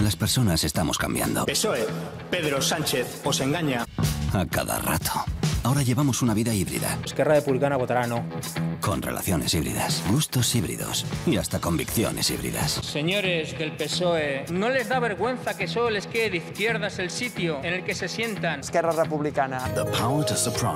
Las personas estamos cambiando. PSOE, Pedro Sánchez os engaña. A cada rato. Ahora llevamos una vida híbrida. Esquerra Republicana votará no. Con relaciones híbridas, gustos híbridos y hasta convicciones híbridas. Señores del PSOE, ¿no les da vergüenza que solo les quede de izquierdas el sitio en el que se sientan? Esquerra Republicana. The power to surprise.